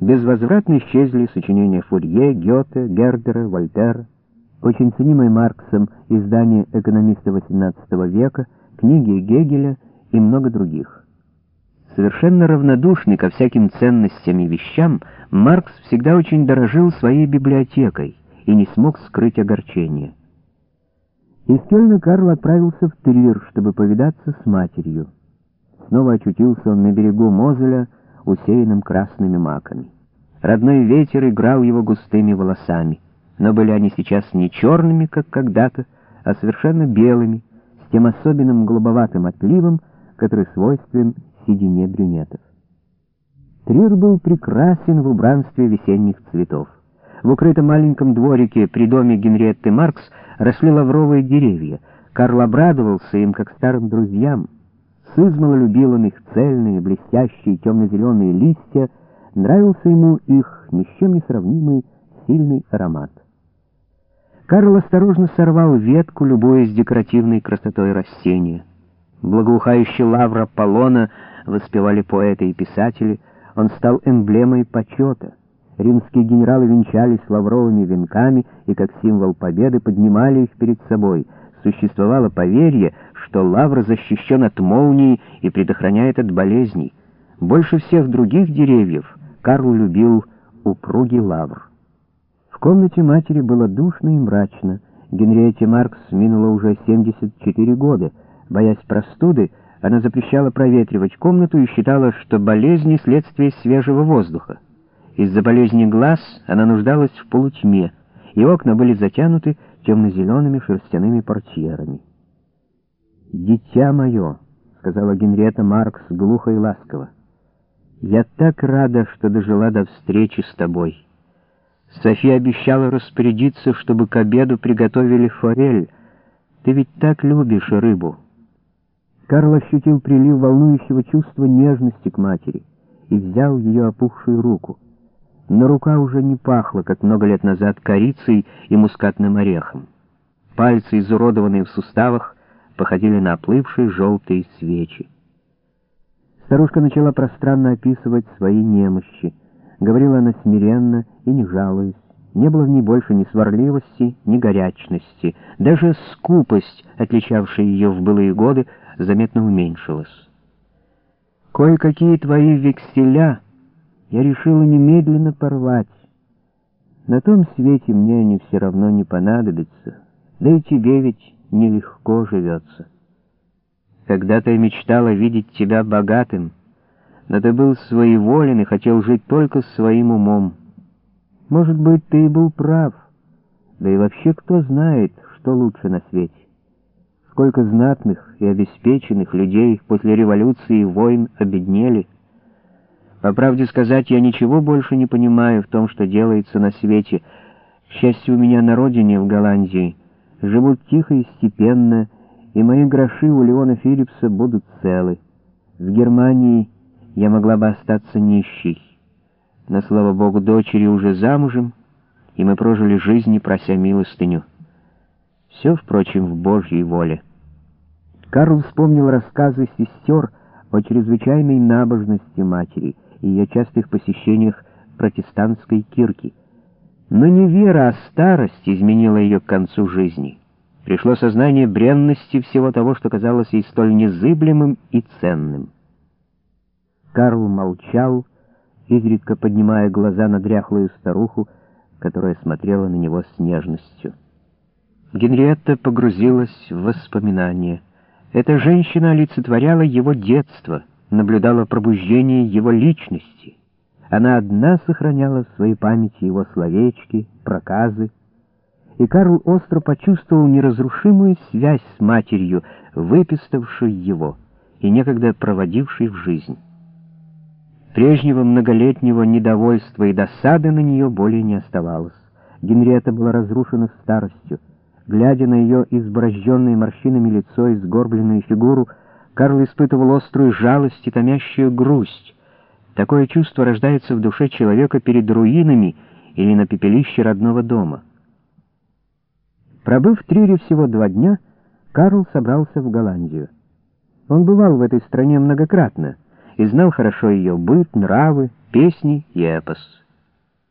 Безвозвратно исчезли сочинения Фурье, Гёте, Гердера, Вольтера, очень ценимое Марксом издание экономиста XVIII века, книги Гегеля и много других. Совершенно равнодушный ко всяким ценностям и вещам, Маркс всегда очень дорожил своей библиотекой и не смог скрыть огорчения. Из Кёльна Карл отправился в Трир, чтобы повидаться с матерью. Снова очутился он на берегу Мозеля, усеянным красными маками. Родной ветер играл его густыми волосами, но были они сейчас не черными, как когда-то, а совершенно белыми, с тем особенным голубоватым отливом, который свойствен седине брюнетов. Трир был прекрасен в убранстве весенних цветов. В укрытом маленьком дворике при доме Генриетты Маркс росли лавровые деревья. Карл обрадовался им, как старым друзьям. Сызмало любил он их цельные, блестящие, темно-зеленые листья, нравился ему их ни с чем не сравнимый сильный аромат. Карл осторожно сорвал ветку, любуясь декоративной красотой растения. Благоухающий лавр Аполлона воспевали поэты и писатели, он стал эмблемой почета. Римские генералы венчались лавровыми венками и как символ победы поднимали их перед собой. Существовало поверье, что лавр защищен от молнии и предохраняет от болезней. Больше всех других деревьев Карл любил упругий лавр. В комнате матери было душно и мрачно. Генриетте Маркс минуло уже 74 года. Боясь простуды, она запрещала проветривать комнату и считала, что болезни — следствие свежего воздуха. Из-за болезни глаз она нуждалась в полутьме, и окна были затянуты темно-зелеными шерстяными портьерами. «Дитя мое», — сказала Генриетта Маркс глухо и ласково, — «я так рада, что дожила до встречи с тобой». София обещала распорядиться, чтобы к обеду приготовили форель. Ты ведь так любишь рыбу». Карл ощутил прилив волнующего чувства нежности к матери и взял ее опухшую руку но рука уже не пахла, как много лет назад, корицей и мускатным орехом. Пальцы, изуродованные в суставах, походили на оплывшие желтые свечи. Старушка начала пространно описывать свои немощи. Говорила она смиренно и не жалуясь. Не было в ней больше ни сварливости, ни горячности. Даже скупость, отличавшая ее в былые годы, заметно уменьшилась. «Кое-какие твои векселя...» я решила немедленно порвать. На том свете мне они все равно не понадобятся, да и тебе ведь нелегко живется. Когда-то я мечтала видеть тебя богатым, но ты был своеволен и хотел жить только своим умом. Может быть, ты и был прав, да и вообще кто знает, что лучше на свете. Сколько знатных и обеспеченных людей после революции и войн обеднели — по правде сказать, я ничего больше не понимаю в том, что делается на свете. К счастью, у меня на родине, в Голландии, живут тихо и степенно, и мои гроши у Леона Филлипса будут целы. В Германии я могла бы остаться нищей. Но, слава богу, дочери уже замужем, и мы прожили жизнь, не прося милостыню. Все, впрочем, в Божьей воле. Карл вспомнил рассказы сестер о чрезвычайной набожности матери — и ее частых посещениях протестантской кирки. Но не вера, а старость изменила ее к концу жизни. Пришло сознание бренности всего того, что казалось ей столь незыблемым и ценным. Карл молчал, изредка поднимая глаза на дряхлую старуху, которая смотрела на него с нежностью. Генриетта погрузилась в воспоминания. Эта женщина олицетворяла его детство — наблюдала пробуждение его личности. Она одна сохраняла в своей памяти его словечки, проказы. И Карл остро почувствовал неразрушимую связь с матерью, выписавшей его и некогда проводившей в жизнь. Прежнего многолетнего недовольства и досады на нее более не оставалось. Генриетта была разрушена старостью. Глядя на ее изборожденное морщинами лицо и сгорбленную фигуру, Карл испытывал острую жалость и томящую грусть. Такое чувство рождается в душе человека перед руинами или на пепелище родного дома. Пробыв в Трире всего два дня, Карл собрался в Голландию. Он бывал в этой стране многократно и знал хорошо ее быт, нравы, песни и эпос.